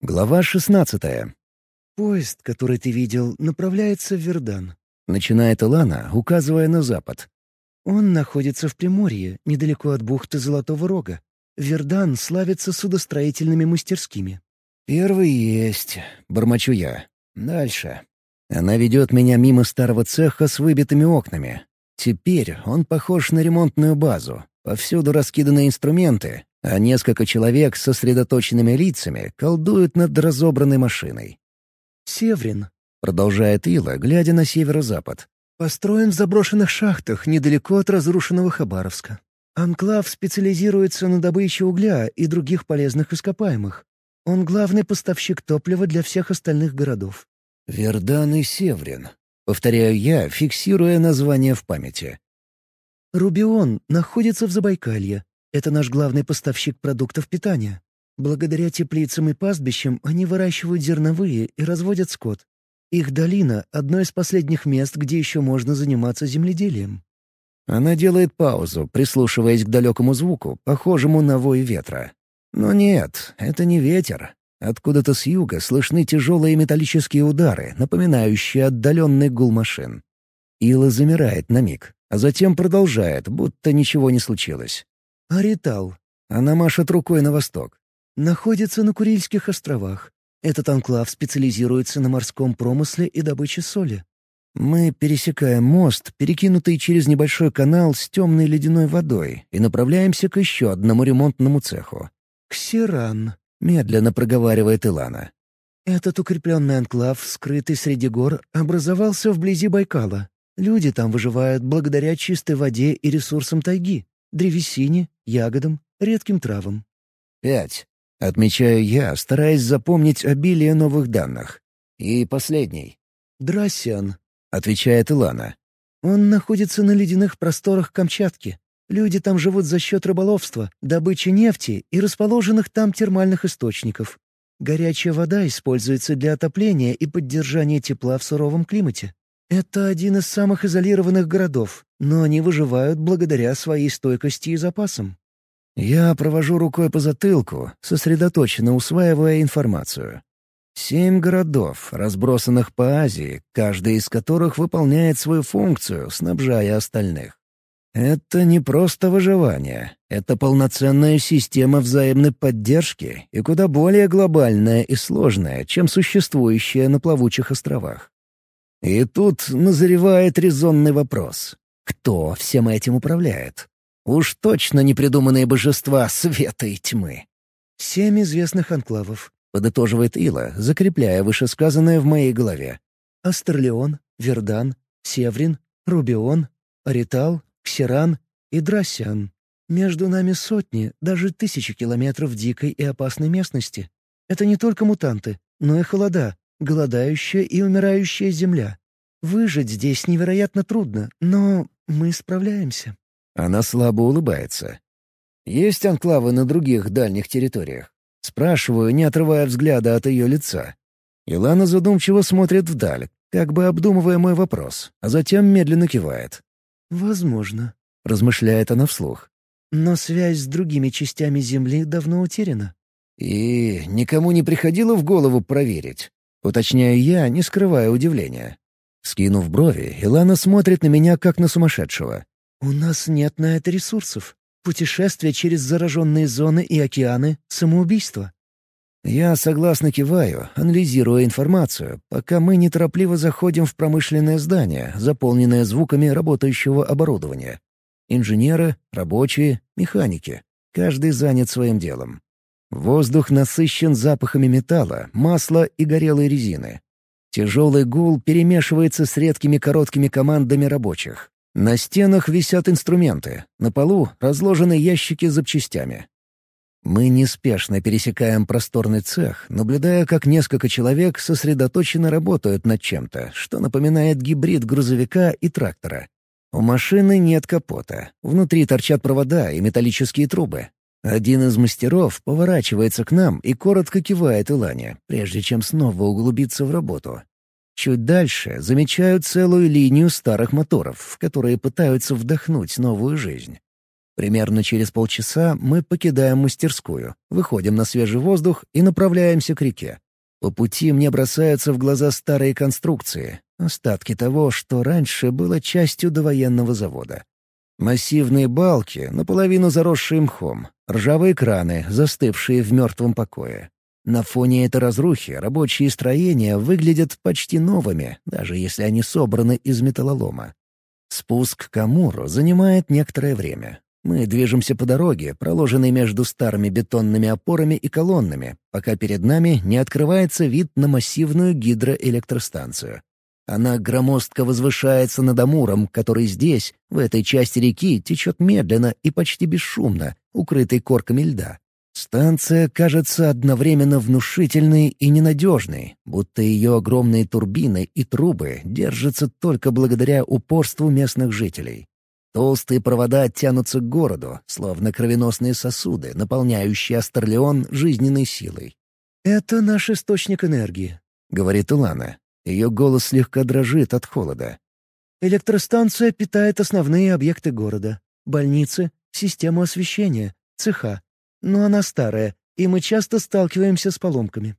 Глава шестнадцатая. «Поезд, который ты видел, направляется в Вердан», — начинает Илана, указывая на запад. «Он находится в Приморье, недалеко от бухты Золотого Рога. Вердан славится судостроительными мастерскими». «Первый есть», — бормочу я. «Дальше». Она ведет меня мимо старого цеха с выбитыми окнами. Теперь он похож на ремонтную базу. Повсюду раскиданы инструменты, а несколько человек с сосредоточенными лицами колдуют над разобранной машиной. «Севрин», — продолжает Ила, глядя на северо-запад. «Построен в заброшенных шахтах недалеко от разрушенного Хабаровска. Анклав специализируется на добыче угля и других полезных ископаемых. Он главный поставщик топлива для всех остальных городов». «Вердан и Севрин», — повторяю я, фиксируя название в памяти. «Рубион находится в Забайкалье, это наш главный поставщик продуктов питания. Благодаря теплицам и пастбищам они выращивают зерновые и разводят скот. Их долина — одно из последних мест, где еще можно заниматься земледелием. Она делает паузу, прислушиваясь к далекому звуку, похожему на вой ветра. Но нет, это не ветер. Откуда-то с юга слышны тяжелые металлические удары, напоминающие отдаленный гул машин. Ила замирает на миг, а затем продолжает, будто ничего не случилось. Аритал. Она машет рукой на восток. Находится на Курильских островах. Этот анклав специализируется на морском промысле и добыче соли. Мы пересекаем мост, перекинутый через небольшой канал с темной ледяной водой, и направляемся к еще одному ремонтному цеху. «Ксеран», — медленно проговаривает Илана. «Этот укрепленный анклав, скрытый среди гор, образовался вблизи Байкала. Люди там выживают благодаря чистой воде и ресурсам тайги древесине, ягодам, редким травам. Пять. Отмечаю я, стараясь запомнить обилие новых данных. И последний. Драсиан, отвечает Илана. Он находится на ледяных просторах Камчатки. Люди там живут за счет рыболовства, добычи нефти и расположенных там термальных источников. Горячая вода используется для отопления и поддержания тепла в суровом климате. Это один из самых изолированных городов, но они выживают благодаря своей стойкости и запасам. Я провожу рукой по затылку, сосредоточенно усваивая информацию. Семь городов, разбросанных по Азии, каждый из которых выполняет свою функцию, снабжая остальных. Это не просто выживание, это полноценная система взаимной поддержки и куда более глобальная и сложная, чем существующая на плавучих островах. И тут назревает резонный вопрос. Кто всем этим управляет? Уж точно непридуманные божества света и тьмы. «Семь известных анклавов», — подытоживает Ила, закрепляя вышесказанное в моей голове. «Астерлеон, Вердан, Севрин, Рубион, Аритал, Ксеран и Драсян. Между нами сотни, даже тысячи километров дикой и опасной местности. Это не только мутанты, но и холода, голодающая и умирающая земля. Выжить здесь невероятно трудно, но мы справляемся». Она слабо улыбается. «Есть анклавы на других дальних территориях?» Спрашиваю, не отрывая взгляда от ее лица. Илана задумчиво смотрит вдаль, как бы обдумывая мой вопрос, а затем медленно кивает. «Возможно», — размышляет она вслух. «Но связь с другими частями Земли давно утеряна». «И никому не приходило в голову проверить?» Уточняю я, не скрывая удивления. Скинув брови, Илана смотрит на меня, как на сумасшедшего. «У нас нет на это ресурсов. Путешествие через зараженные зоны и океаны — самоубийство». Я согласно киваю, анализируя информацию, пока мы неторопливо заходим в промышленное здание, заполненное звуками работающего оборудования. Инженеры, рабочие, механики. Каждый занят своим делом. Воздух насыщен запахами металла, масла и горелой резины. Тяжелый гул перемешивается с редкими короткими командами рабочих. На стенах висят инструменты, на полу разложены ящики с запчастями. Мы неспешно пересекаем просторный цех, наблюдая, как несколько человек сосредоточенно работают над чем-то, что напоминает гибрид грузовика и трактора. У машины нет капота. Внутри торчат провода и металлические трубы. Один из мастеров поворачивается к нам и коротко кивает Илане, прежде чем снова углубиться в работу. Чуть дальше замечают целую линию старых моторов, которые пытаются вдохнуть новую жизнь. Примерно через полчаса мы покидаем мастерскую, выходим на свежий воздух и направляемся к реке. По пути мне бросаются в глаза старые конструкции, остатки того, что раньше было частью довоенного завода. Массивные балки, наполовину заросшие мхом, ржавые краны, застывшие в мертвом покое. На фоне этой разрухи рабочие строения выглядят почти новыми, даже если они собраны из металлолома. Спуск к Амуру занимает некоторое время. Мы движемся по дороге, проложенной между старыми бетонными опорами и колоннами, пока перед нами не открывается вид на массивную гидроэлектростанцию. Она громоздко возвышается над Амуром, который здесь, в этой части реки, течет медленно и почти бесшумно, укрытый корками льда. Станция кажется одновременно внушительной и ненадежной, будто ее огромные турбины и трубы держатся только благодаря упорству местных жителей. Толстые провода тянутся к городу, словно кровеносные сосуды, наполняющие Астерлеон жизненной силой. «Это наш источник энергии», — говорит Улана. Ее голос слегка дрожит от холода. «Электростанция питает основные объекты города. Больницы, систему освещения, цеха. Но она старая, и мы часто сталкиваемся с поломками».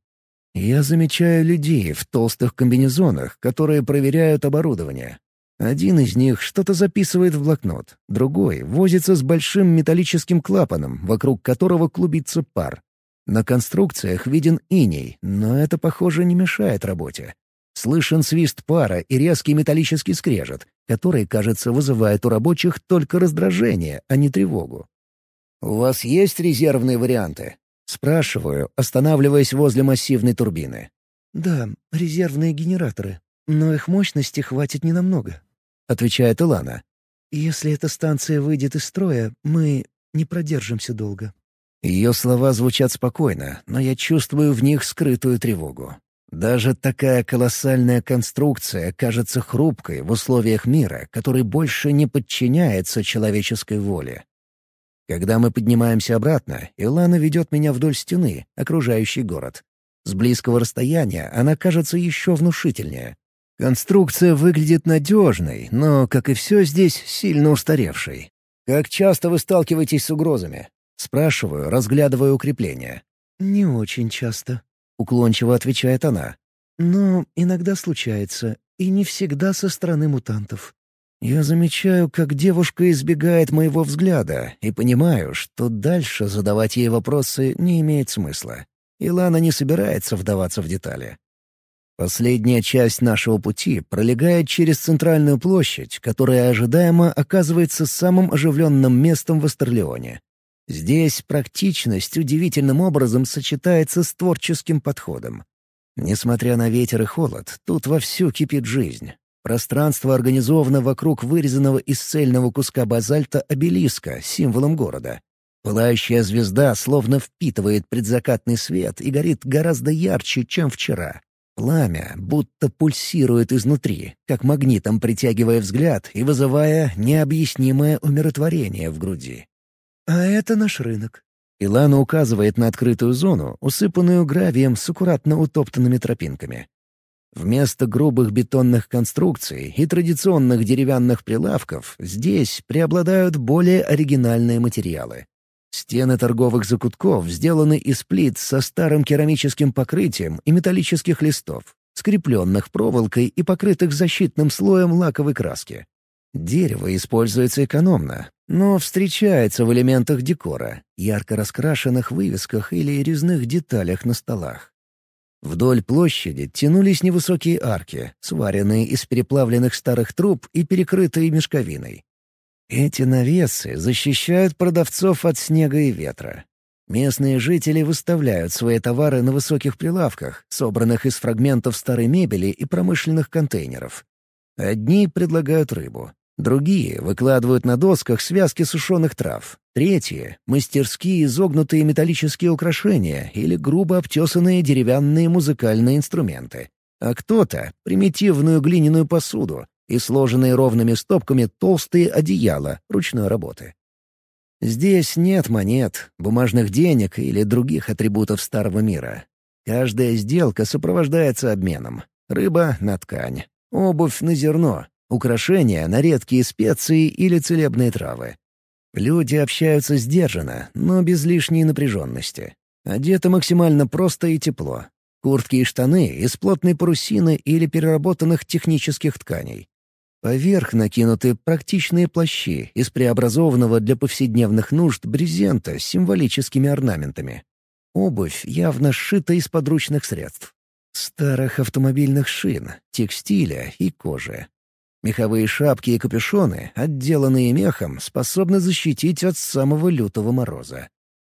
Я замечаю людей в толстых комбинезонах, которые проверяют оборудование. Один из них что-то записывает в блокнот, другой возится с большим металлическим клапаном, вокруг которого клубится пар. На конструкциях виден иней, но это, похоже, не мешает работе. Слышен свист пара и резкий металлический скрежет, который, кажется, вызывает у рабочих только раздражение, а не тревогу. «У вас есть резервные варианты?» — спрашиваю, останавливаясь возле массивной турбины. «Да, резервные генераторы, но их мощности хватит ненамного отвечает Илана. «Если эта станция выйдет из строя, мы не продержимся долго». Ее слова звучат спокойно, но я чувствую в них скрытую тревогу. Даже такая колоссальная конструкция кажется хрупкой в условиях мира, который больше не подчиняется человеческой воле. Когда мы поднимаемся обратно, Илана ведет меня вдоль стены, окружающей город. С близкого расстояния она кажется еще внушительнее. Конструкция выглядит надежной, но, как и все здесь, сильно устаревшей. «Как часто вы сталкиваетесь с угрозами?» Спрашиваю, разглядывая укрепления. «Не очень часто», — уклончиво отвечает она. «Но иногда случается, и не всегда со стороны мутантов». Я замечаю, как девушка избегает моего взгляда, и понимаю, что дальше задавать ей вопросы не имеет смысла. Илана не собирается вдаваться в детали. Последняя часть нашего пути пролегает через центральную площадь, которая ожидаемо оказывается самым оживленным местом в Астерлеоне. Здесь практичность удивительным образом сочетается с творческим подходом. Несмотря на ветер и холод, тут вовсю кипит жизнь. Пространство организовано вокруг вырезанного из цельного куска базальта обелиска, символом города. Пылающая звезда словно впитывает предзакатный свет и горит гораздо ярче, чем вчера. Пламя будто пульсирует изнутри, как магнитом притягивая взгляд и вызывая необъяснимое умиротворение в груди. «А это наш рынок». Илана указывает на открытую зону, усыпанную гравием с аккуратно утоптанными тропинками. Вместо грубых бетонных конструкций и традиционных деревянных прилавков здесь преобладают более оригинальные материалы. Стены торговых закутков сделаны из плит со старым керамическим покрытием и металлических листов, скрепленных проволокой и покрытых защитным слоем лаковой краски. Дерево используется экономно, но встречается в элементах декора, ярко раскрашенных вывесках или резных деталях на столах. Вдоль площади тянулись невысокие арки, сваренные из переплавленных старых труб и перекрытые мешковиной. Эти навесы защищают продавцов от снега и ветра. Местные жители выставляют свои товары на высоких прилавках, собранных из фрагментов старой мебели и промышленных контейнеров. Одни предлагают рыбу, другие выкладывают на досках связки сушеных трав, третьи — мастерские изогнутые металлические украшения или грубо обтесанные деревянные музыкальные инструменты, а кто-то — примитивную глиняную посуду, и сложенные ровными стопками толстые одеяла ручной работы. Здесь нет монет, бумажных денег или других атрибутов старого мира. Каждая сделка сопровождается обменом. Рыба — на ткань, обувь — на зерно, украшения — на редкие специи или целебные травы. Люди общаются сдержанно, но без лишней напряженности. Одеты максимально просто и тепло. Куртки и штаны из плотной парусины или переработанных технических тканей. Поверх накинуты практичные плащи из преобразованного для повседневных нужд брезента с символическими орнаментами. Обувь явно сшита из подручных средств. Старых автомобильных шин, текстиля и кожи. Меховые шапки и капюшоны, отделанные мехом, способны защитить от самого лютого мороза.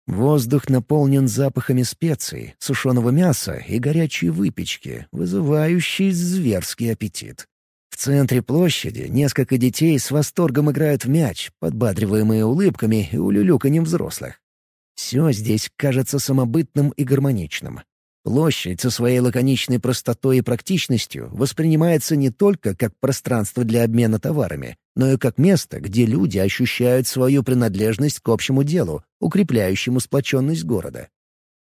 Воздух наполнен запахами специй, сушеного мяса и горячей выпечки, вызывающей зверский аппетит. В центре площади несколько детей с восторгом играют в мяч, подбадриваемые улыбками и улюлюканьем взрослых. Все здесь кажется самобытным и гармоничным. Площадь со своей лаконичной простотой и практичностью воспринимается не только как пространство для обмена товарами, но и как место, где люди ощущают свою принадлежность к общему делу, укрепляющему сплоченность города.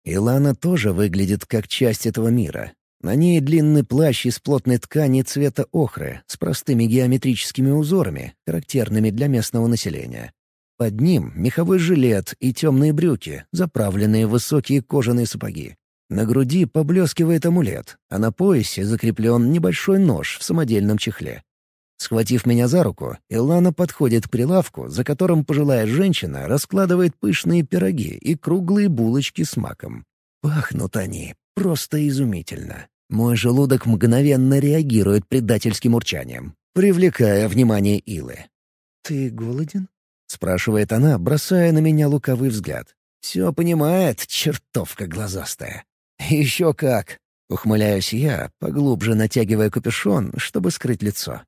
Илана тоже выглядит как часть этого мира. На ней длинный плащ из плотной ткани цвета охры с простыми геометрическими узорами, характерными для местного населения. Под ним меховой жилет и темные брюки, заправленные в высокие кожаные сапоги. На груди поблескивает амулет, а на поясе закреплен небольшой нож в самодельном чехле. Схватив меня за руку, Илана подходит к прилавку, за которым пожилая женщина раскладывает пышные пироги и круглые булочки с маком. Пахнут они просто изумительно. Мой желудок мгновенно реагирует предательским урчанием, привлекая внимание Илы. «Ты голоден?» — спрашивает она, бросая на меня луковый взгляд. «Все понимает, чертовка глазастая». «Еще как!» — ухмыляюсь я, поглубже натягивая капюшон, чтобы скрыть лицо.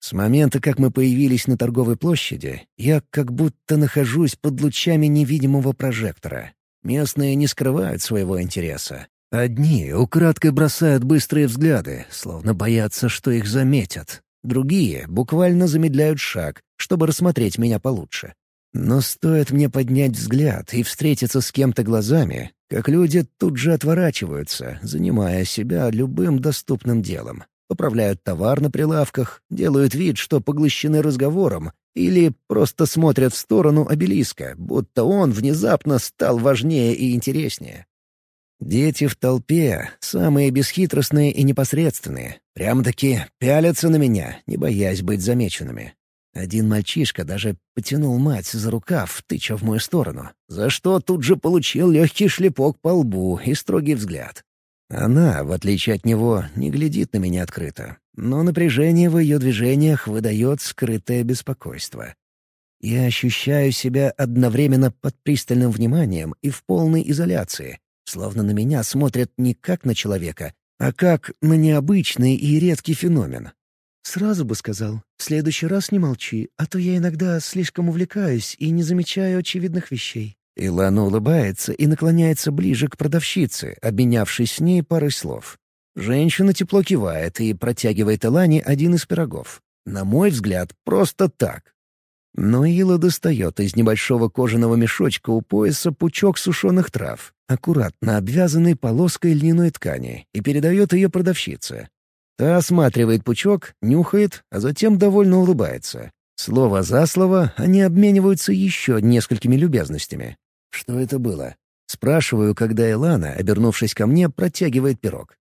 С момента, как мы появились на торговой площади, я как будто нахожусь под лучами невидимого прожектора. Местные не скрывают своего интереса. Одни украдкой бросают быстрые взгляды, словно боятся, что их заметят. Другие буквально замедляют шаг, чтобы рассмотреть меня получше. Но стоит мне поднять взгляд и встретиться с кем-то глазами, как люди тут же отворачиваются, занимая себя любым доступным делом. Поправляют товар на прилавках, делают вид, что поглощены разговором, или просто смотрят в сторону обелиска, будто он внезапно стал важнее и интереснее. Дети в толпе, самые бесхитростные и непосредственные, прямо-таки пялятся на меня, не боясь быть замеченными. Один мальчишка даже потянул мать за рукав, тыча в мою сторону, за что тут же получил легкий шлепок по лбу и строгий взгляд. Она, в отличие от него, не глядит на меня открыто, но напряжение в ее движениях выдает скрытое беспокойство. Я ощущаю себя одновременно под пристальным вниманием и в полной изоляции, словно на меня смотрят не как на человека, а как на необычный и редкий феномен. Сразу бы сказал, в следующий раз не молчи, а то я иногда слишком увлекаюсь и не замечаю очевидных вещей». Илана улыбается и наклоняется ближе к продавщице, обменявшись с ней парой слов. Женщина тепло кивает и протягивает Илане один из пирогов. На мой взгляд, просто так. Но Ила достает из небольшого кожаного мешочка у пояса пучок сушеных трав, аккуратно обвязанный полоской льняной ткани, и передает ее продавщице. Та осматривает пучок, нюхает, а затем довольно улыбается. Слово за слово они обмениваются еще несколькими любезностями. Что это было? Спрашиваю, когда Элана, обернувшись ко мне, протягивает пирог.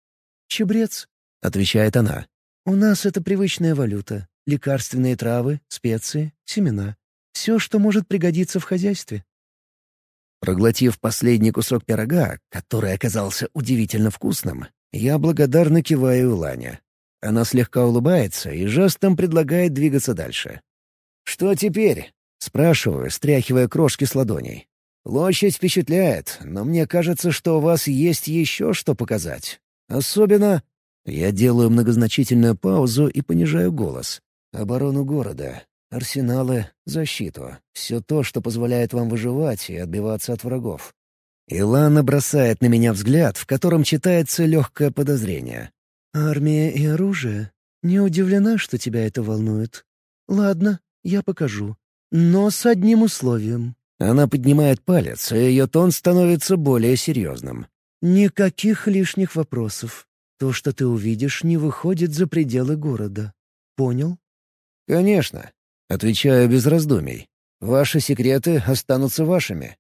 «Чебрец», — отвечает она. «У нас это привычная валюта. Лекарственные травы, специи, семена. Все, что может пригодиться в хозяйстве». Проглотив последний кусок пирога, который оказался удивительно вкусным, я благодарно киваю Лане. Она слегка улыбается и жестом предлагает двигаться дальше. «Что теперь?» — спрашиваю, стряхивая крошки с ладоней. «Площадь впечатляет, но мне кажется, что у вас есть еще что показать. Особенно...» Я делаю многозначительную паузу и понижаю голос. «Оборону города, арсеналы, защиту. Все то, что позволяет вам выживать и отбиваться от врагов. Илана бросает на меня взгляд, в котором читается легкое подозрение. «Армия и оружие? Не удивлена, что тебя это волнует. Ладно, я покажу. Но с одним условием». Она поднимает палец, и ее тон становится более серьезным. «Никаких лишних вопросов. То, что ты увидишь, не выходит за пределы города. Понял?» «Конечно», — отвечаю без раздумий. Ваши секреты останутся вашими».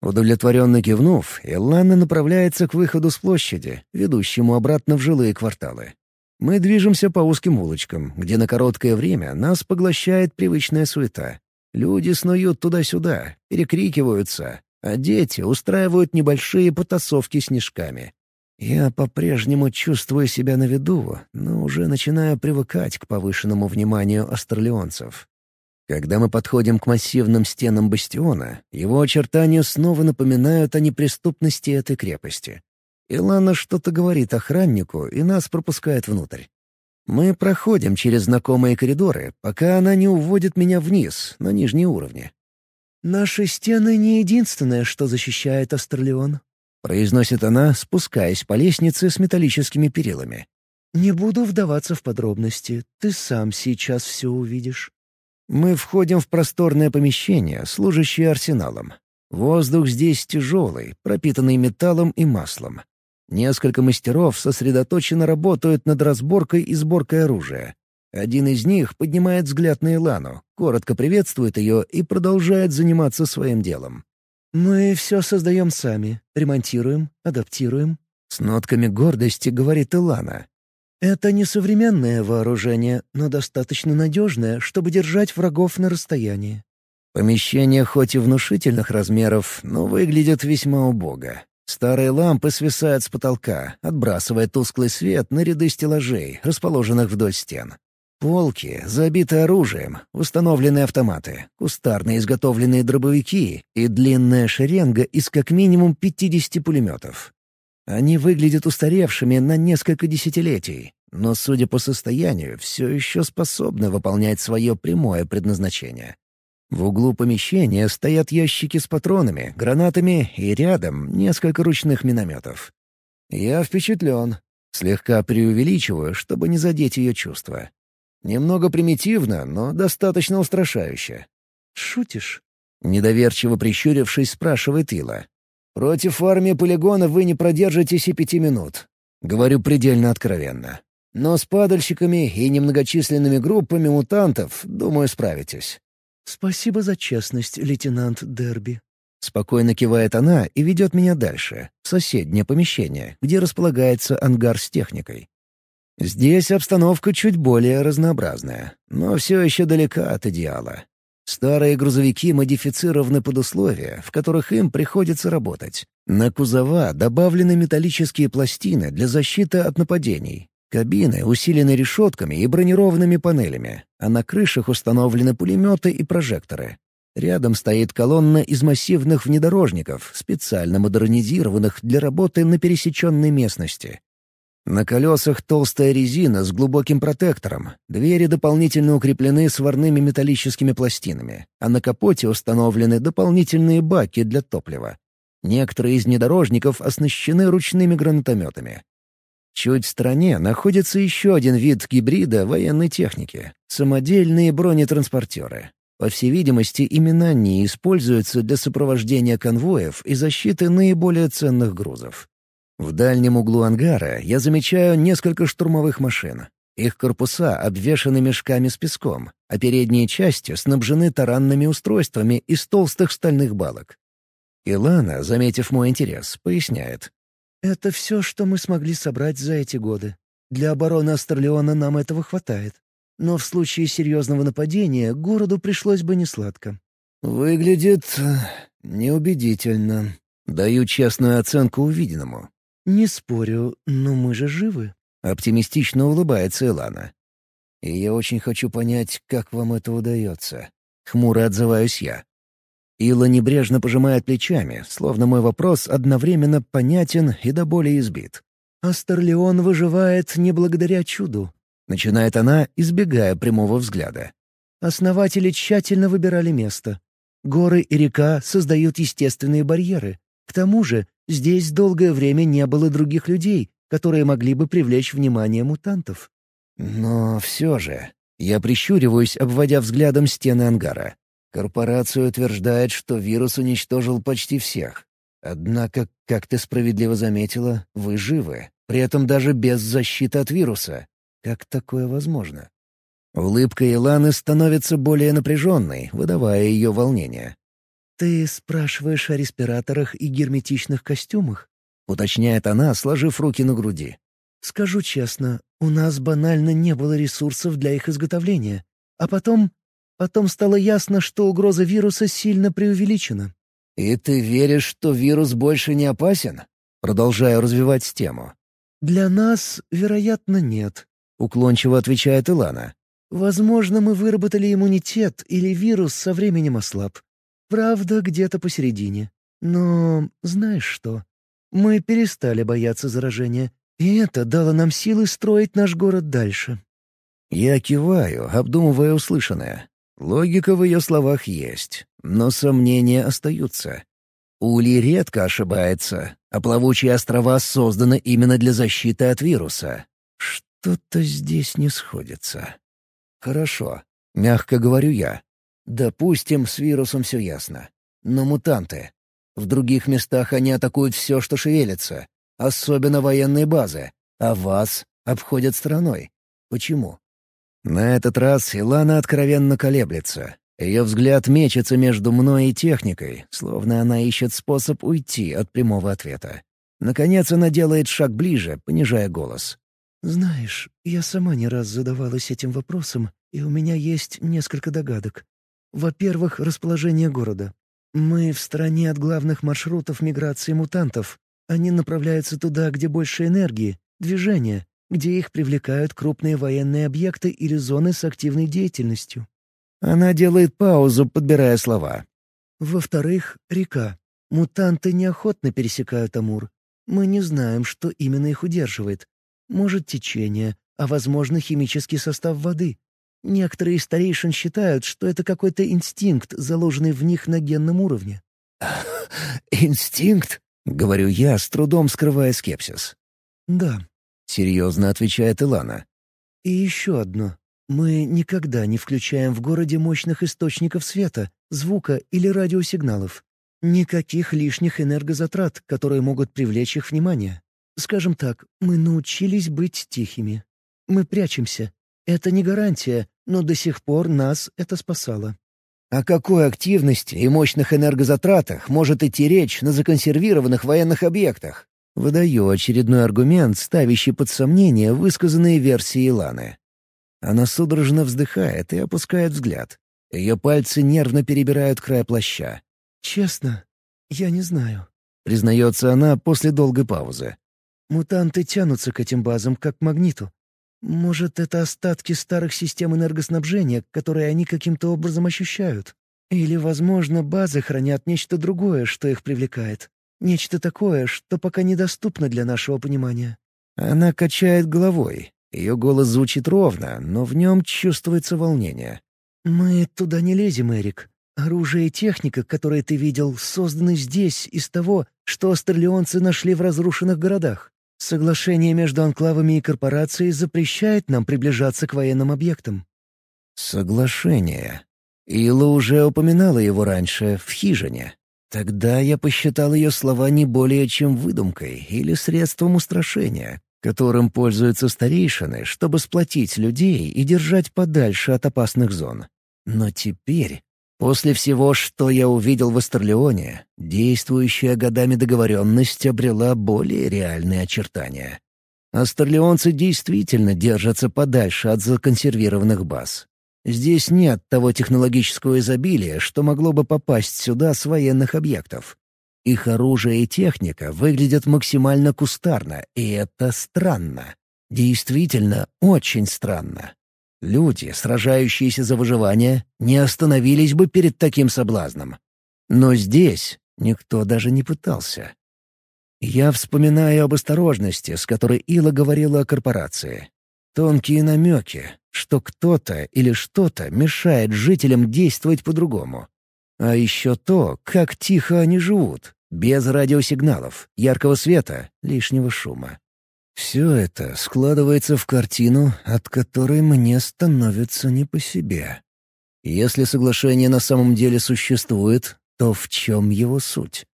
Удовлетворенно кивнув, Илана направляется к выходу с площади, ведущему обратно в жилые кварталы. Мы движемся по узким улочкам, где на короткое время нас поглощает привычная суета. Люди снуют туда-сюда, перекрикиваются, а дети устраивают небольшие потасовки снежками. Я по-прежнему чувствую себя на виду, но уже начинаю привыкать к повышенному вниманию астралионцев. Когда мы подходим к массивным стенам бастиона, его очертания снова напоминают о неприступности этой крепости. Илана что-то говорит охраннику, и нас пропускает внутрь. Мы проходим через знакомые коридоры, пока она не уводит меня вниз, на нижние уровни. «Наши стены не единственное, что защищает Астралион», — произносит она, спускаясь по лестнице с металлическими перилами. «Не буду вдаваться в подробности, ты сам сейчас все увидишь». Мы входим в просторное помещение, служащее арсеналом. Воздух здесь тяжелый, пропитанный металлом и маслом. Несколько мастеров сосредоточенно работают над разборкой и сборкой оружия. Один из них поднимает взгляд на Илану, коротко приветствует ее и продолжает заниматься своим делом. «Мы все создаем сами, ремонтируем, адаптируем». С нотками гордости говорит Илана. Это не современное вооружение, но достаточно надежное, чтобы держать врагов на расстоянии. Помещение хоть и внушительных размеров, но выглядит весьма убого. Старые лампы свисают с потолка, отбрасывая тусклый свет на ряды стеллажей, расположенных вдоль стен. Полки забиты оружием, установленные автоматы, кустарно изготовленные дробовики и длинная шеренга из как минимум 50 пулеметов. Они выглядят устаревшими на несколько десятилетий, но, судя по состоянию, все еще способны выполнять свое прямое предназначение. В углу помещения стоят ящики с патронами, гранатами и рядом несколько ручных минометов. Я впечатлен. Слегка преувеличиваю, чтобы не задеть ее чувства. Немного примитивно, но достаточно устрашающе. «Шутишь?» Недоверчиво прищурившись, спрашивает Ила. Против армии полигона вы не продержитесь и пяти минут. Говорю предельно откровенно. Но с падальщиками и немногочисленными группами мутантов, думаю, справитесь». «Спасибо за честность, лейтенант Дерби». Спокойно кивает она и ведет меня дальше, в соседнее помещение, где располагается ангар с техникой. Здесь обстановка чуть более разнообразная, но все еще далека от идеала. Старые грузовики модифицированы под условия, в которых им приходится работать. На кузова добавлены металлические пластины для защиты от нападений. Кабины усилены решетками и бронированными панелями, а на крышах установлены пулеметы и прожекторы. Рядом стоит колонна из массивных внедорожников, специально модернизированных для работы на пересеченной местности. На колесах толстая резина с глубоким протектором, двери дополнительно укреплены сварными металлическими пластинами, а на капоте установлены дополнительные баки для топлива. Некоторые из внедорожников оснащены ручными гранатометами. Чуть в стороне находится еще один вид гибрида военной техники — самодельные бронетранспортеры. По всей видимости, именно они используются для сопровождения конвоев и защиты наиболее ценных грузов. В дальнем углу ангара я замечаю несколько штурмовых машин. Их корпуса обвешаны мешками с песком, а передние части снабжены таранными устройствами из толстых стальных балок. Илана, заметив мой интерес, поясняет. «Это все, что мы смогли собрать за эти годы. Для обороны Астерлеона нам этого хватает. Но в случае серьезного нападения городу пришлось бы несладко». «Выглядит... Э, неубедительно. Даю честную оценку увиденному. «Не спорю, но мы же живы», — оптимистично улыбается Илана. «И я очень хочу понять, как вам это удается». Хмуро отзываюсь я. Ила небрежно пожимает плечами, словно мой вопрос одновременно понятен и до боли избит. «Астерлеон выживает не благодаря чуду», — начинает она, избегая прямого взгляда. «Основатели тщательно выбирали место. Горы и река создают естественные барьеры. К тому же Здесь долгое время не было других людей, которые могли бы привлечь внимание мутантов. Но все же... Я прищуриваюсь, обводя взглядом стены ангара. Корпорация утверждает, что вирус уничтожил почти всех. Однако, как ты справедливо заметила, вы живы, при этом даже без защиты от вируса. Как такое возможно? Улыбка Иланы становится более напряженной, выдавая ее волнение. «Ты спрашиваешь о респираторах и герметичных костюмах?» — уточняет она, сложив руки на груди. «Скажу честно, у нас банально не было ресурсов для их изготовления. А потом... потом стало ясно, что угроза вируса сильно преувеличена». «И ты веришь, что вирус больше не опасен?» Продолжаю развивать тему. «Для нас, вероятно, нет», — уклончиво отвечает Илана. «Возможно, мы выработали иммунитет или вирус со временем ослаб. Правда, где-то посередине. Но знаешь что? Мы перестали бояться заражения, и это дало нам силы строить наш город дальше». Я киваю, обдумывая услышанное. Логика в ее словах есть, но сомнения остаются. Ули редко ошибается, а плавучие острова созданы именно для защиты от вируса. Что-то здесь не сходится. Хорошо, мягко говорю я. Допустим, с вирусом все ясно. Но мутанты. В других местах они атакуют все, что шевелится. Особенно военные базы. А вас обходят стороной. Почему? На этот раз Илана откровенно колеблется. Ее взгляд мечется между мной и техникой, словно она ищет способ уйти от прямого ответа. Наконец она делает шаг ближе, понижая голос. «Знаешь, я сама не раз задавалась этим вопросом, и у меня есть несколько догадок. Во-первых, расположение города. Мы в стороне от главных маршрутов миграции мутантов. Они направляются туда, где больше энергии, движения, где их привлекают крупные военные объекты или зоны с активной деятельностью. Она делает паузу, подбирая слова. Во-вторых, река. Мутанты неохотно пересекают Амур. Мы не знаем, что именно их удерживает. Может, течение, а, возможно, химический состав воды. Некоторые старейшин считают, что это какой-то инстинкт, заложенный в них на генном уровне. «Инстинкт?» — говорю я, с трудом скрывая скепсис. «Да», — серьезно отвечает Илана. «И еще одно. Мы никогда не включаем в городе мощных источников света, звука или радиосигналов. Никаких лишних энергозатрат, которые могут привлечь их внимание. Скажем так, мы научились быть тихими. Мы прячемся, это не гарантия, но до сих пор нас это спасало. О какой активности и мощных энергозатратах может идти речь на законсервированных военных объектах? Выдаю очередной аргумент, ставящий под сомнение высказанные версии Иланы. Она судорожно вздыхает и опускает взгляд. Ее пальцы нервно перебирают край плаща. «Честно, я не знаю», — признается она после долгой паузы. «Мутанты тянутся к этим базам, как к магниту. Может, это остатки старых систем энергоснабжения, которые они каким-то образом ощущают? Или, возможно, базы хранят нечто другое, что их привлекает? Нечто такое, что пока недоступно для нашего понимания?» Она качает головой. Ее голос звучит ровно, но в нем чувствуется волнение. «Мы туда не лезем, Эрик. Оружие и техника, которые ты видел, созданы здесь из того, что астерлеонцы нашли в разрушенных городах. Соглашение между анклавами и корпорацией запрещает нам приближаться к военным объектам». «Соглашение. Ила уже упоминала его раньше, в хижине. Тогда я посчитал ее слова не более чем выдумкой или средством устрашения, которым пользуются старейшины, чтобы сплотить людей и держать подальше от опасных зон. Но теперь После всего, что я увидел в Астерлеоне, действующая годами договоренность обрела более реальные очертания. Астерлеонцы действительно держатся подальше от законсервированных баз. Здесь нет того технологического изобилия, что могло бы попасть сюда с военных объектов. Их оружие и техника выглядят максимально кустарно, и это странно. Действительно, очень странно. Люди, сражающиеся за выживание, не остановились бы перед таким соблазном. Но здесь никто даже не пытался. Я вспоминаю об осторожности, с которой Ила говорила о корпорации. Тонкие намеки, что кто-то или что-то мешает жителям действовать по-другому. А еще то, как тихо они живут, без радиосигналов, яркого света, лишнего шума. Все это складывается в картину, от которой мне становится не по себе. Если соглашение на самом деле существует, то в чем его суть?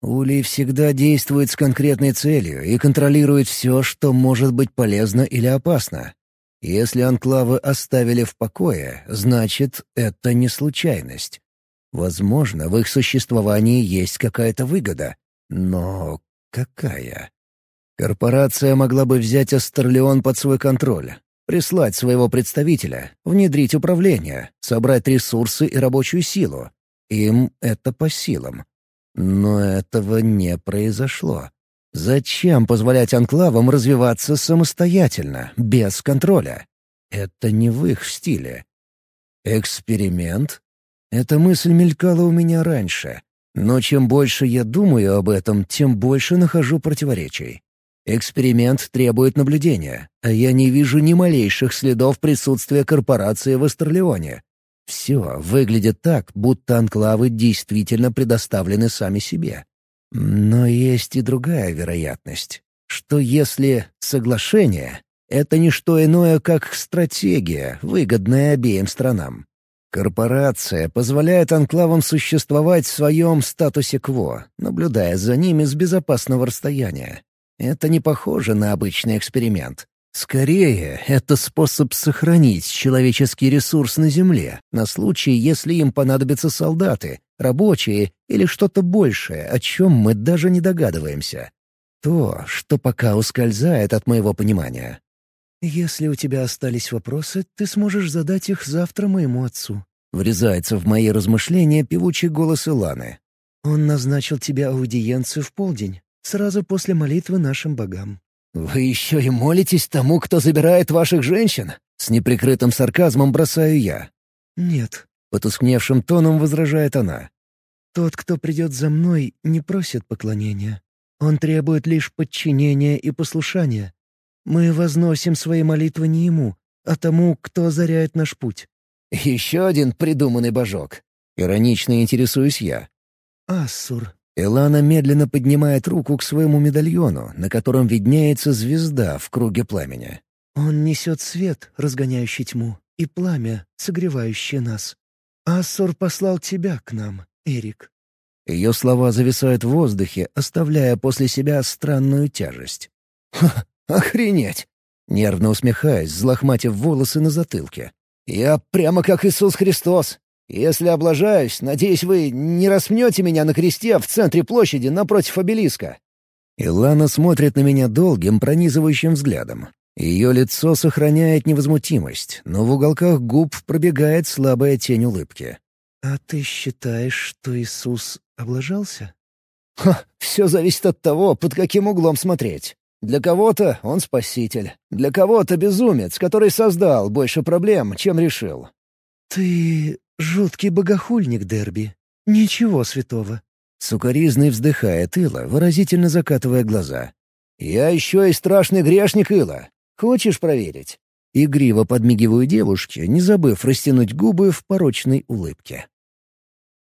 Улей всегда действует с конкретной целью и контролирует все, что может быть полезно или опасно. Если анклавы оставили в покое, значит, это не случайность. Возможно, в их существовании есть какая-то выгода. Но какая? Корпорация могла бы взять Астерлеон под свой контроль, прислать своего представителя, внедрить управление, собрать ресурсы и рабочую силу. Им это по силам. Но этого не произошло. Зачем позволять анклавам развиваться самостоятельно, без контроля? Это не в их стиле. Эксперимент? Эта мысль мелькала у меня раньше. Но чем больше я думаю об этом, тем больше нахожу противоречий. Эксперимент требует наблюдения, а я не вижу ни малейших следов присутствия корпорации в Астерлеоне. Все выглядит так, будто анклавы действительно предоставлены сами себе. Но есть и другая вероятность, что если соглашение — это не что иное, как стратегия, выгодная обеим странам. Корпорация позволяет анклавам существовать в своем статусе кво, наблюдая за ними с безопасного расстояния. Это не похоже на обычный эксперимент. Скорее, это способ сохранить человеческий ресурс на Земле на случай, если им понадобятся солдаты, рабочие или что-то большее, о чем мы даже не догадываемся. То, что пока ускользает от моего понимания. «Если у тебя остались вопросы, ты сможешь задать их завтра моему отцу», — врезается в мои размышления певучий голос Иланы. «Он назначил тебе аудиенцию в полдень, сразу после молитвы нашим богам». «Вы еще и молитесь тому, кто забирает ваших женщин?» С неприкрытым сарказмом бросаю я. «Нет», — потускневшим тоном возражает она. «Тот, кто придет за мной, не просит поклонения. Он требует лишь подчинения и послушания. Мы возносим свои молитвы не ему, а тому, кто озаряет наш путь». «Еще один придуманный божок». Иронично интересуюсь я. «Ассур», Элана медленно поднимает руку к своему медальону, на котором виднеется звезда в круге пламени. «Он несет свет, разгоняющий тьму, и пламя, согревающее нас. Ассор послал тебя к нам, Эрик». Ее слова зависают в воздухе, оставляя после себя странную тяжесть. «Ха, охренеть!» Нервно усмехаясь, взлохматив волосы на затылке. «Я прямо как Иисус Христос. Если облажаюсь, надеюсь, вы не распнете меня на кресте в центре площади напротив обелиска». Илана смотрит на меня долгим, пронизывающим взглядом. Ее лицо сохраняет невозмутимость, но в уголках губ пробегает слабая тень улыбки. «А ты считаешь, что Иисус облажался?» «Ха, все зависит от того, под каким углом смотреть. Для кого-то он спаситель, для кого-то безумец, который создал больше проблем, чем решил». «Ты «Жуткий богохульник, Дерби. Ничего святого». Сукаризный вздыхает Ила, выразительно закатывая глаза. «Я еще и страшный грешник, Ила. Хочешь проверить?» Игриво подмигиваю девушке, не забыв растянуть губы в порочной улыбке.